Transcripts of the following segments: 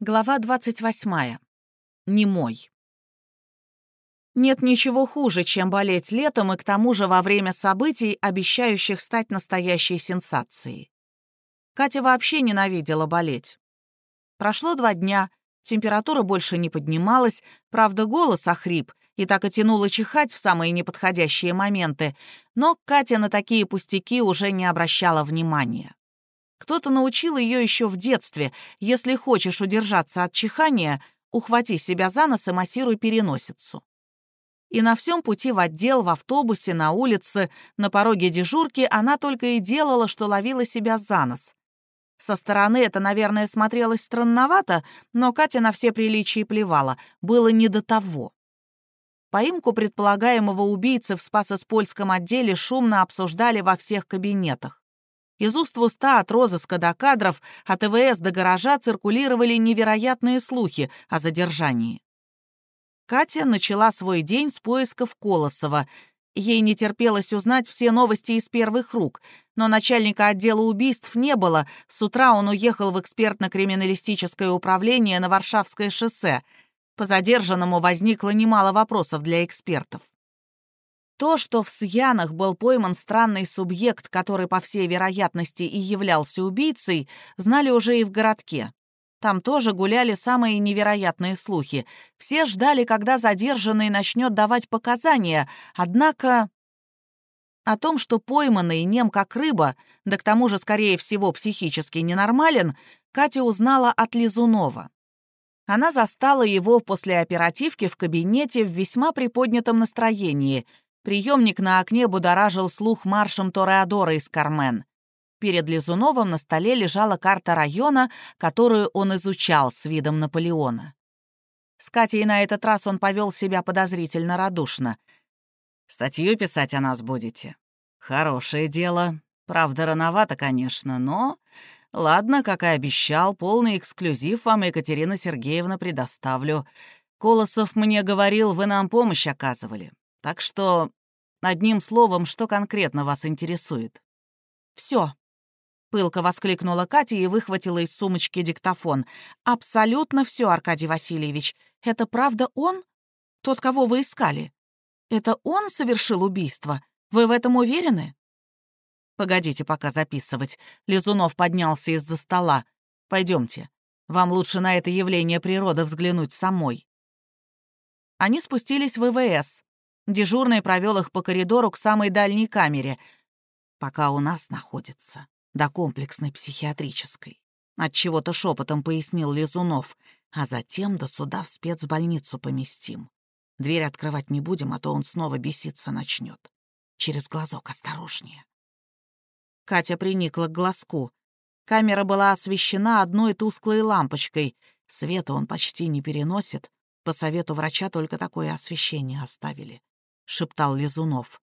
Глава 28. Немой. Нет ничего хуже, чем болеть летом и к тому же во время событий, обещающих стать настоящей сенсацией. Катя вообще ненавидела болеть. Прошло два дня, температура больше не поднималась, правда, голос охрип, и так и тянуло чихать в самые неподходящие моменты, но Катя на такие пустяки уже не обращала внимания. Кто-то научил ее еще в детстве. Если хочешь удержаться от чихания, ухвати себя за нос и массируй переносицу. И на всем пути в отдел, в автобусе, на улице, на пороге дежурки она только и делала, что ловила себя за нос. Со стороны это, наверное, смотрелось странновато, но Катя на все приличия плевала, было не до того. Поимку предполагаемого убийцы в Спасо-Спольском отделе шумно обсуждали во всех кабинетах. Из уст в уста от розыска до кадров, от ИВС до гаража циркулировали невероятные слухи о задержании. Катя начала свой день с поисков Колосова. Ей не терпелось узнать все новости из первых рук, но начальника отдела убийств не было. С утра он уехал в экспертно-криминалистическое управление на Варшавское шоссе. По задержанному возникло немало вопросов для экспертов. То, что в Сьянах был пойман странный субъект, который, по всей вероятности, и являлся убийцей, знали уже и в городке. Там тоже гуляли самые невероятные слухи. Все ждали, когда задержанный начнет давать показания, однако... О том, что пойманный нем как рыба, да к тому же, скорее всего, психически ненормален, Катя узнала от Лизунова. Она застала его после оперативки в кабинете в весьма приподнятом настроении — Приемник на окне будоражил слух маршем Тореадора из Кармен. Перед Лизуновым на столе лежала карта района, которую он изучал с видом Наполеона. С Катей на этот раз он повел себя подозрительно радушно. «Статью писать о нас будете? Хорошее дело. Правда, рановато, конечно, но... Ладно, как и обещал, полный эксклюзив вам Екатерина Сергеевна предоставлю. Колосов мне говорил, вы нам помощь оказывали. Так что Одним словом, что конкретно вас интересует?» «Все», — пылко воскликнула Катя и выхватила из сумочки диктофон. «Абсолютно все, Аркадий Васильевич. Это правда он? Тот, кого вы искали? Это он совершил убийство? Вы в этом уверены?» «Погодите пока записывать». Лизунов поднялся из-за стола. Пойдемте. Вам лучше на это явление природы взглянуть самой». Они спустились в ВВС. Дежурный провел их по коридору к самой дальней камере. Пока у нас находится. До комплексной психиатрической. От чего то шепотом пояснил Лизунов. А затем до суда в спецбольницу поместим. Дверь открывать не будем, а то он снова беситься начнет. Через глазок осторожнее. Катя приникла к глазку. Камера была освещена одной тусклой лампочкой. Света он почти не переносит. По совету врача только такое освещение оставили шептал Лизунов.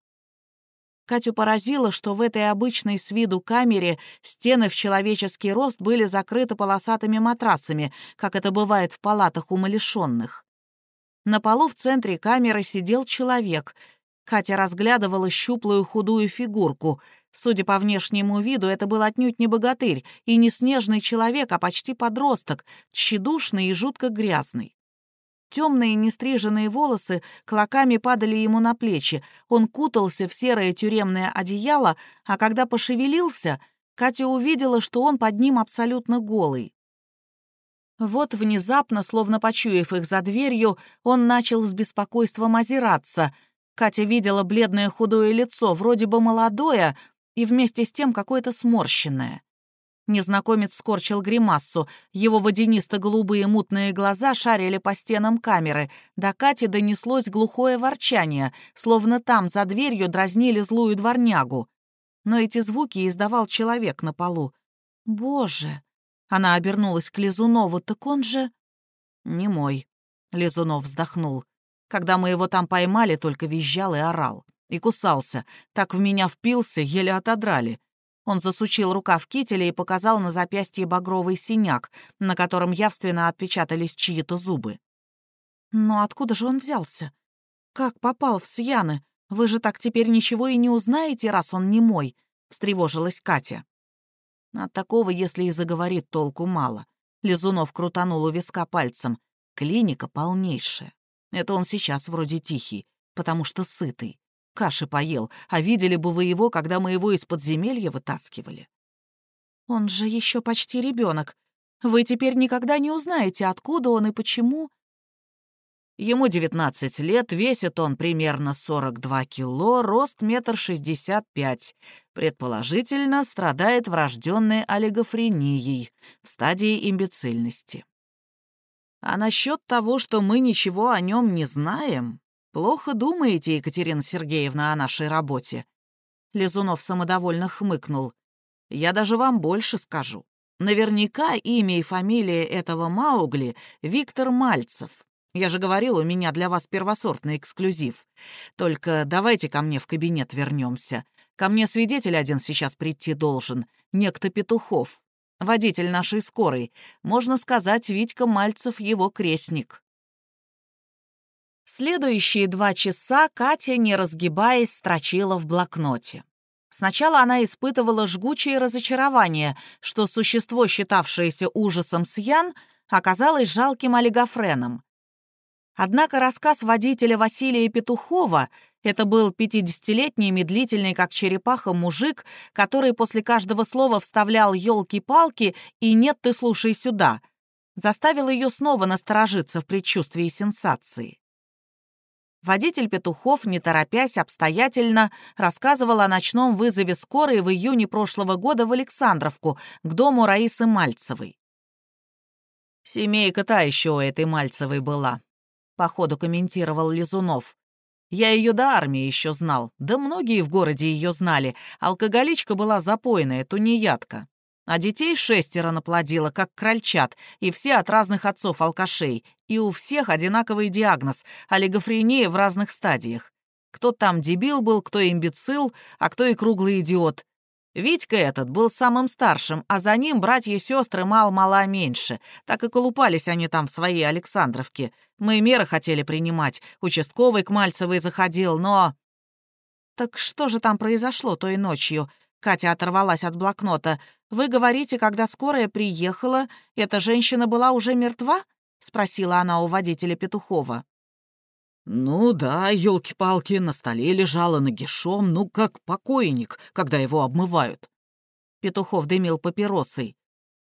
Катю поразило, что в этой обычной с виду камере стены в человеческий рост были закрыты полосатыми матрасами, как это бывает в палатах умалишенных. На полу в центре камеры сидел человек. Катя разглядывала щуплую худую фигурку. Судя по внешнему виду, это был отнюдь не богатырь и не снежный человек, а почти подросток, тщедушный и жутко грязный. Темные нестриженные волосы клоками падали ему на плечи. Он кутался в серое тюремное одеяло, а когда пошевелился, Катя увидела, что он под ним абсолютно голый. Вот внезапно, словно почуяв их за дверью, он начал с беспокойством озираться. Катя видела бледное худое лицо, вроде бы молодое, и вместе с тем какое-то сморщенное. Незнакомец скорчил гримассу. Его водянисто-голубые мутные глаза шарили по стенам камеры. До Кати донеслось глухое ворчание, словно там, за дверью, дразнили злую дворнягу. Но эти звуки издавал человек на полу. «Боже!» Она обернулась к Лизунову. «Так он же...» «Не мой», — Лизунов вздохнул. «Когда мы его там поймали, только визжал и орал. И кусался. Так в меня впился, еле отодрали. Он засучил рукав кителя и показал на запястье багровый синяк, на котором явственно отпечатались чьи-то зубы. «Но откуда же он взялся? Как попал в Сьяны? Вы же так теперь ничего и не узнаете, раз он не мой», — встревожилась Катя. От такого, если и заговорит, толку мало. Лизунов крутанул у виска пальцем. Клиника полнейшая. Это он сейчас вроде тихий, потому что сытый. Каши поел, а видели бы вы его, когда мы его из подземелья вытаскивали. Он же еще почти ребенок. Вы теперь никогда не узнаете, откуда он и почему. Ему 19 лет, весит он примерно 42 кило, рост метр шестьдесят пять. Предположительно, страдает врожденной олигофренией в стадии имбецильности. А насчет того, что мы ничего о нем не знаем, плохо думаете, Екатерина Сергеевна, о нашей работе. Лизунов самодовольно хмыкнул. Я даже вам больше скажу. Наверняка имя и фамилия этого Маугли — Виктор Мальцев. Я же говорил, у меня для вас первосортный эксклюзив. Только давайте ко мне в кабинет вернемся. Ко мне свидетель один сейчас прийти должен, некто Петухов водитель нашей скорой. Можно сказать, Витька Мальцев его крестник. Следующие два часа Катя, не разгибаясь, строчила в блокноте. Сначала она испытывала жгучее разочарование, что существо, считавшееся ужасом Сьян, оказалось жалким олигофреном. Однако рассказ водителя Василия Петухова это был пятидесятилетний, медлительный, как черепаха, мужик, который после каждого слова вставлял елки-палки и «нет, ты слушай сюда», заставил ее снова насторожиться в предчувствии сенсации. Водитель Петухов, не торопясь, обстоятельно рассказывал о ночном вызове скорой в июне прошлого года в Александровку к дому Раисы Мальцевой. «Семейка та еще у этой Мальцевой была», — походу комментировал Лизунов. Я ее до армии еще знал, да многие в городе ее знали. Алкоголичка была запойная, тунеядка. А детей шестеро наплодила, как крольчат, и все от разных отцов-алкашей. И у всех одинаковый диагноз — олигофрения в разных стадиях. Кто там дебил был, кто имбецил, а кто и круглый идиот. Витька этот был самым старшим, а за ним братья и сестры мал-мала меньше. Так и колупались они там в своей Александровке. Мы меры хотели принимать. Участковый к Мальцевой заходил, но... «Так что же там произошло той ночью?» Катя оторвалась от блокнота. «Вы говорите, когда скорая приехала, эта женщина была уже мертва?» — спросила она у водителя Петухова. «Ну да, елки палки на столе лежала нагишом, ну как покойник, когда его обмывают». Петухов дымил папиросой.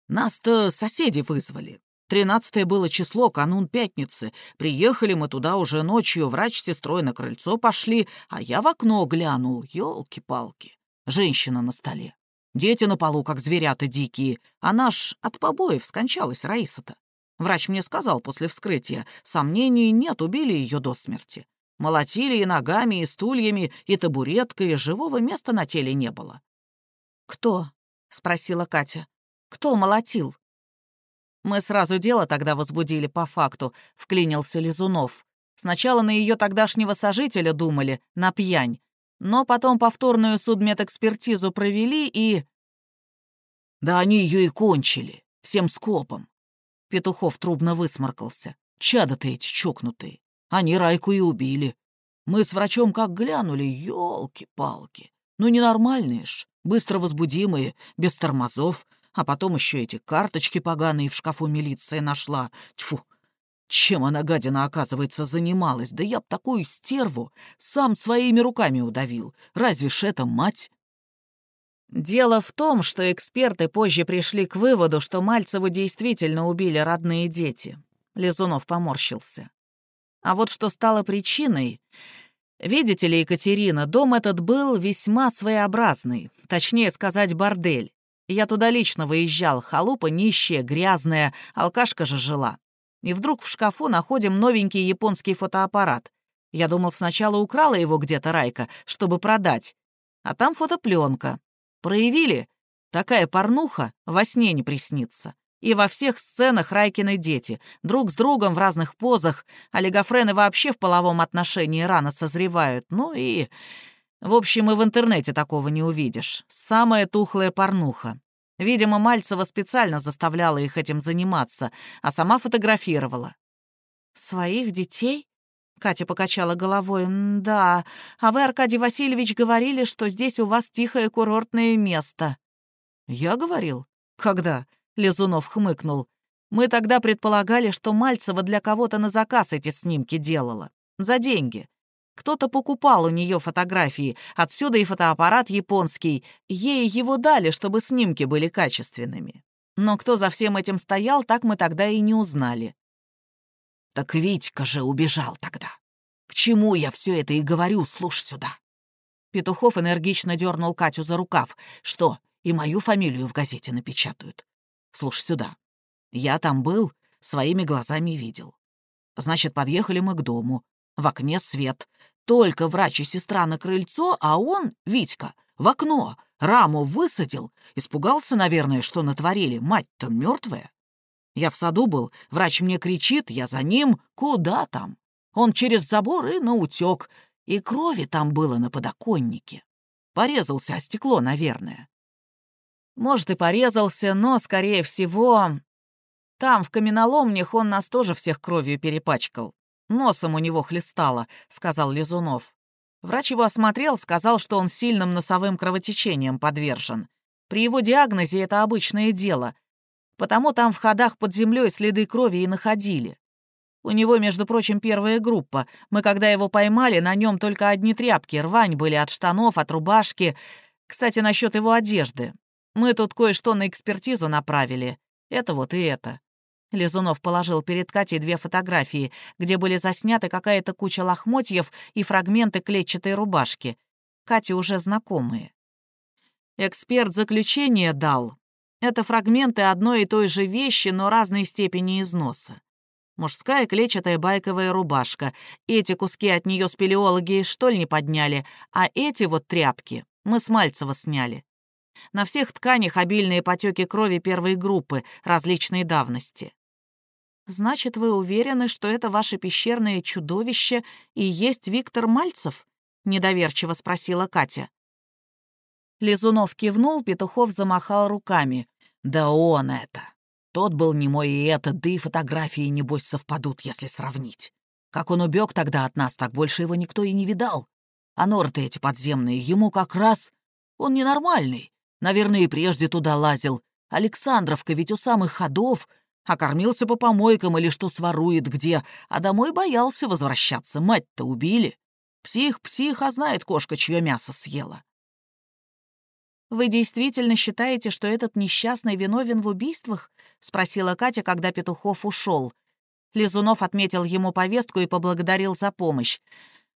«Нас-то соседи вызвали. Тринадцатое было число, канун пятницы. Приехали мы туда уже ночью, врач с сестрой на крыльцо пошли, а я в окно глянул, елки палки Женщина на столе. Дети на полу, как зверята дикие, а наш от побоев скончалась Раиса-то. Врач мне сказал после вскрытия, сомнений нет, убили ее до смерти. Молотили и ногами, и стульями, и табуреткой, и живого места на теле не было. «Кто?» — спросила Катя. «Кто молотил?» «Мы сразу дело тогда возбудили по факту», — вклинился Лизунов. «Сначала на ее тогдашнего сожителя думали, на пьянь, но потом повторную судмедэкспертизу провели и...» «Да они ее и кончили, всем скопом. Петухов трубно высморкался. Чада-то эти чокнутые. Они Райку и убили. Мы с врачом как глянули, елки-палки. Ну, ненормальные ж, быстро возбудимые, без тормозов. А потом еще эти карточки поганые в шкафу милиция нашла. Тьфу, чем она, гадина, оказывается, занималась? Да я б такую стерву сам своими руками удавил. Разве ж это мать? Дело в том, что эксперты позже пришли к выводу, что Мальцеву действительно убили родные дети. Лизунов поморщился. А вот что стало причиной... Видите ли, Екатерина, дом этот был весьма своеобразный, точнее сказать, бордель. Я туда лично выезжал, халупа нищая, грязная, алкашка же жила. И вдруг в шкафу находим новенький японский фотоаппарат. Я думал, сначала украла его где-то Райка, чтобы продать. А там фотопленка. Проявили? Такая порнуха во сне не приснится. И во всех сценах Райкины дети, друг с другом в разных позах, олигофрены вообще в половом отношении рано созревают. Ну и... В общем, и в интернете такого не увидишь. Самая тухлая порнуха. Видимо, Мальцева специально заставляла их этим заниматься, а сама фотографировала. «Своих детей?» Катя покачала головой. «Да, а вы, Аркадий Васильевич, говорили, что здесь у вас тихое курортное место». «Я говорил? Когда?» — Лизунов хмыкнул. Мы тогда предполагали, что Мальцева для кого-то на заказ эти снимки делала. За деньги. Кто-то покупал у нее фотографии, отсюда и фотоаппарат японский. Ей его дали, чтобы снимки были качественными. Но кто за всем этим стоял, так мы тогда и не узнали. Так Витька же убежал тогда. К чему я все это и говорю, слушай сюда. Петухов энергично дернул Катю за рукав. Что, и мою фамилию в газете напечатают? Слушай сюда. Я там был, своими глазами видел. Значит, подъехали мы к дому. В окне свет. Только врач и сестра на крыльцо, а он, Витька, в окно, раму высадил. Испугался, наверное, что натворили. Мать-то мертвая. Я в саду был, врач мне кричит, я за ним. Куда там? Он через забор и наутек. И крови там было на подоконнике. Порезался о стекло, наверное. Может, и порезался, но, скорее всего... Там, в каменоломнях, он нас тоже всех кровью перепачкал. Носом у него хлестало, сказал Лизунов. Врач его осмотрел, сказал, что он сильным носовым кровотечением подвержен. При его диагнозе это обычное дело. Потому там в ходах под землей следы крови и находили. У него, между прочим, первая группа. Мы, когда его поймали, на нем только одни тряпки, рвань были от штанов, от рубашки. Кстати, насчет его одежды. Мы тут кое-что на экспертизу направили. Это вот и это. Лизунов положил перед Катей две фотографии, где были засняты какая-то куча лохмотьев и фрагменты клетчатой рубашки. Кате уже знакомые. Эксперт заключение дал. Это фрагменты одной и той же вещи, но разной степени износа. Мужская клетчатая байковая рубашка. Эти куски от нее спелеологи из штольни подняли, а эти вот тряпки мы с Мальцева сняли. На всех тканях обильные потеки крови первой группы различной давности. «Значит, вы уверены, что это ваше пещерное чудовище и есть Виктор Мальцев?» — недоверчиво спросила Катя. Лизунов кивнул, Петухов замахал руками. «Да он это! Тот был не мой и этот, да и фотографии, небось, совпадут, если сравнить. Как он убег тогда от нас, так больше его никто и не видал. А норты эти подземные, ему как раз... Он ненормальный. Наверное, и прежде туда лазил. Александровка ведь у самых ходов а кормился по помойкам или что сворует где, а домой боялся возвращаться, мать-то убили. Псих, псих, а знает кошка, чье мясо съела. «Вы действительно считаете, что этот несчастный виновен в убийствах?» — спросила Катя, когда Петухов ушел. Лизунов отметил ему повестку и поблагодарил за помощь.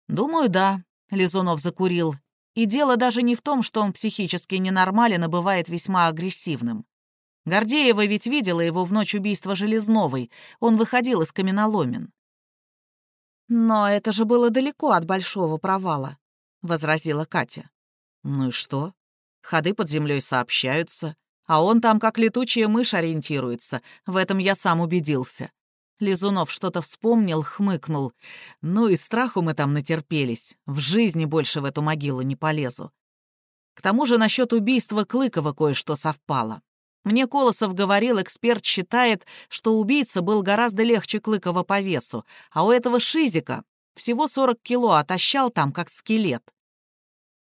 «Думаю, да», — Лизунов закурил. «И дело даже не в том, что он психически ненормален и бывает весьма агрессивным. Гордеева ведь видела его в ночь убийства Железновой. Он выходил из каменоломен. «Но это же было далеко от большого провала», — возразила Катя. «Ну и что? Ходы под землей сообщаются, а он там как летучая мышь ориентируется. В этом я сам убедился». Лизунов что-то вспомнил, хмыкнул. «Ну и страху мы там натерпелись. В жизни больше в эту могилу не полезу. К тому же насчет убийства Клыкова кое-что совпало. Мне Колосов говорил, эксперт считает, что убийца был гораздо легче Клыкова по весу, а у этого Шизика всего 40 кило отощал там, как скелет.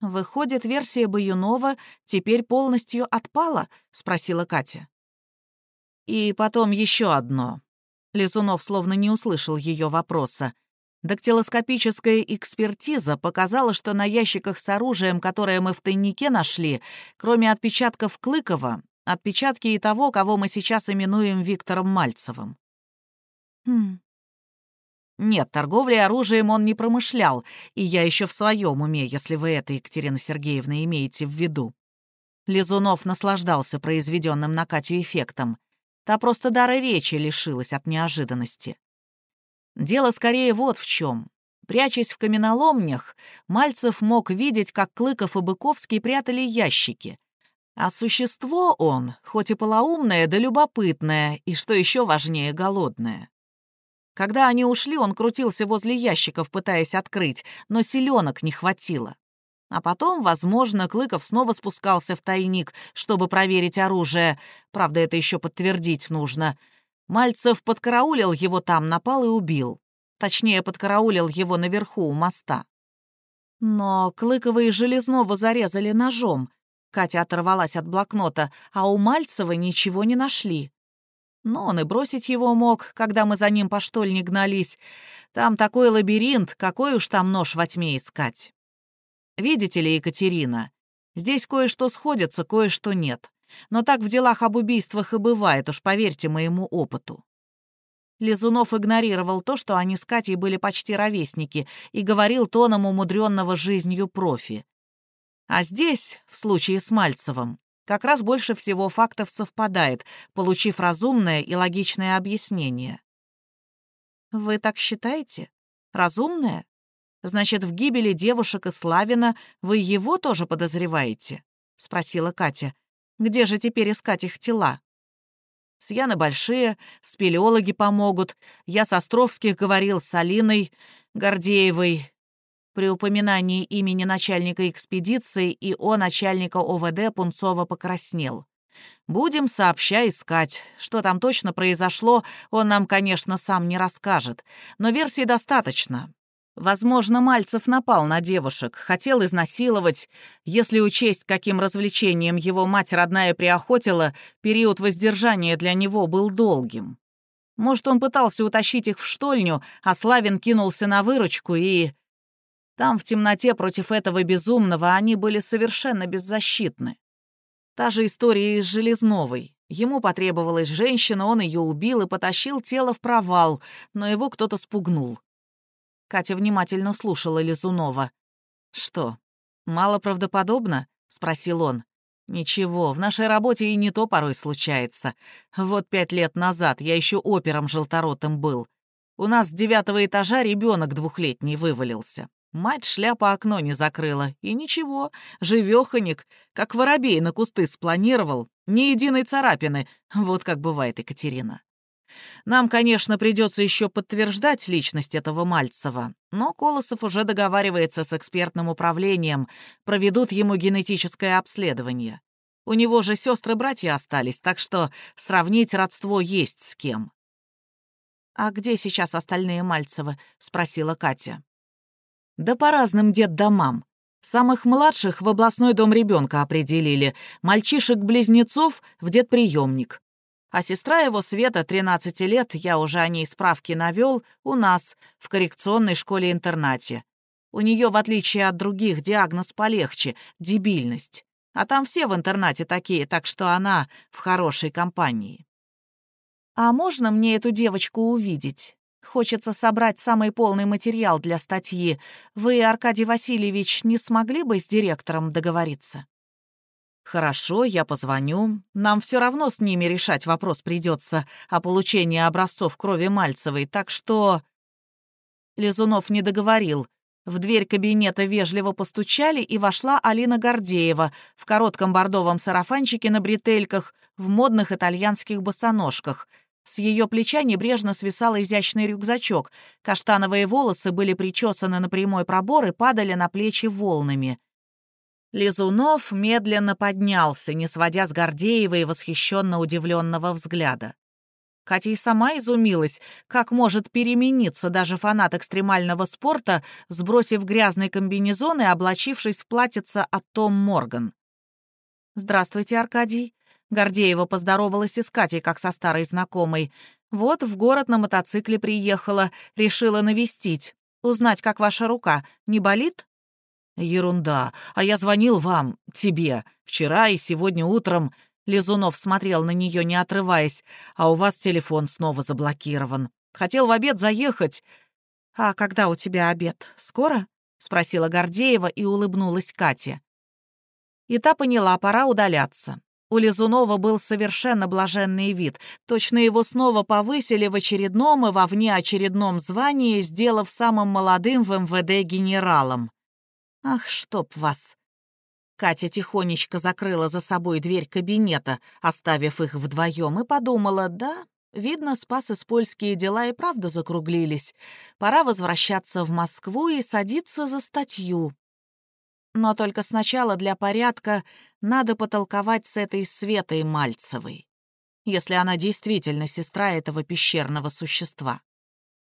«Выходит, версия Баюнова теперь полностью отпала?» — спросила Катя. «И потом еще одно». Лизунов словно не услышал ее вопроса. Дактилоскопическая экспертиза показала, что на ящиках с оружием, которое мы в тайнике нашли, кроме отпечатков Клыкова, Отпечатки и того, кого мы сейчас именуем Виктором Мальцевым. Хм. Нет, торговлей оружием он не промышлял, и я еще в своем уме, если вы это, Екатерина Сергеевна, имеете в виду. Лизунов наслаждался произведенным на Катю эффектом. Та просто дара речи лишилась от неожиданности. Дело скорее вот в чем. Прячась в каменоломнях, Мальцев мог видеть, как Клыков и Быковский прятали ящики, а существо он, хоть и полоумное, да любопытное, и, что еще важнее, голодное. Когда они ушли, он крутился возле ящиков, пытаясь открыть, но селенок не хватило. А потом, возможно, Клыков снова спускался в тайник, чтобы проверить оружие. Правда, это еще подтвердить нужно. Мальцев подкараулил его там, напал и убил. Точнее, подкараулил его наверху у моста. Но Клыкова и Железного зарезали ножом, Катя оторвалась от блокнота, а у Мальцева ничего не нашли. Но он и бросить его мог, когда мы за ним по штольне гнались. Там такой лабиринт, какой уж там нож во тьме искать. Видите ли, Екатерина, здесь кое-что сходится, кое-что нет. Но так в делах об убийствах и бывает, уж поверьте моему опыту. Лизунов игнорировал то, что они с Катей были почти ровесники, и говорил тоном умудренного жизнью профи. А здесь, в случае с Мальцевым, как раз больше всего фактов совпадает, получив разумное и логичное объяснение. «Вы так считаете? Разумное? Значит, в гибели девушек и Славина вы его тоже подозреваете?» — спросила Катя. «Где же теперь искать их тела?» С большие, спелеологи помогут. Я с Островских говорил с Алиной Гордеевой. При упоминании имени начальника экспедиции и о начальника ОВД Пунцова покраснел. Будем сообща искать. Что там точно произошло, он нам, конечно, сам не расскажет. Но версий достаточно. Возможно, Мальцев напал на девушек, хотел изнасиловать. Если учесть, каким развлечением его мать родная приохотила, период воздержания для него был долгим. Может, он пытался утащить их в штольню, а Славин кинулся на выручку и... Там, в темноте, против этого безумного, они были совершенно беззащитны. Та же история из Железновой. Ему потребовалась женщина, он ее убил и потащил тело в провал, но его кто-то спугнул. Катя внимательно слушала Лизунова. «Что, мало правдоподобно?» — спросил он. «Ничего, в нашей работе и не то порой случается. Вот пять лет назад я еще опером желторотым был. У нас с девятого этажа ребенок двухлетний вывалился. Мать шляпа окно не закрыла. И ничего, живёхонек, как воробей на кусты спланировал. Ни единой царапины. Вот как бывает, Екатерина. Нам, конечно, придется еще подтверждать личность этого Мальцева, но Колосов уже договаривается с экспертным управлением, проведут ему генетическое обследование. У него же сестры-братья остались, так что сравнить родство есть с кем. «А где сейчас остальные Мальцевы?» — спросила Катя. «Да по разным детдомам. Самых младших в областной дом ребенка определили, мальчишек-близнецов в детприемник. А сестра его, Света, 13 лет, я уже о ней справки навел, у нас, в коррекционной школе-интернате. У нее, в отличие от других, диагноз полегче — дебильность. А там все в интернате такие, так что она в хорошей компании. «А можно мне эту девочку увидеть? Хочется собрать самый полный материал для статьи. Вы, Аркадий Васильевич, не смогли бы с директором договориться?» «Хорошо, я позвоню. Нам все равно с ними решать вопрос придется о получении образцов крови Мальцевой, так что...» Лизунов не договорил. В дверь кабинета вежливо постучали, и вошла Алина Гордеева в коротком бордовом сарафанчике на бретельках, в модных итальянских босоножках. С ее плеча небрежно свисал изящный рюкзачок. Каштановые волосы были причесаны на прямой пробор и падали на плечи волнами. Лизунов медленно поднялся, не сводя с Гордеева и восхищенно удивленного взгляда. Катя и сама изумилась, как может перемениться даже фанат экстремального спорта, сбросив грязный комбинезон и облачившись в платьице от Том Морган. «Здравствуйте, Аркадий». Гордеева поздоровалась и с Катей, как со старой знакомой. «Вот в город на мотоцикле приехала, решила навестить. Узнать, как ваша рука. Не болит?» «Ерунда. А я звонил вам, тебе, вчера и сегодня утром». Лизунов смотрел на нее, не отрываясь. «А у вас телефон снова заблокирован. Хотел в обед заехать». «А когда у тебя обед? Скоро?» — спросила Гордеева и улыбнулась Кате. И та поняла, пора удаляться. У Лизунова был совершенно блаженный вид. Точно его снова повысили в очередном и во внеочередном звании, сделав самым молодым в МВД генералом. Ах, чтоб вас!» Катя тихонечко закрыла за собой дверь кабинета, оставив их вдвоем, и подумала, да, видно, спас и польские дела и правда закруглились. Пора возвращаться в Москву и садиться за статью. Но только сначала для порядка надо потолковать с этой Светой Мальцевой, если она действительно сестра этого пещерного существа.